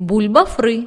بولبافري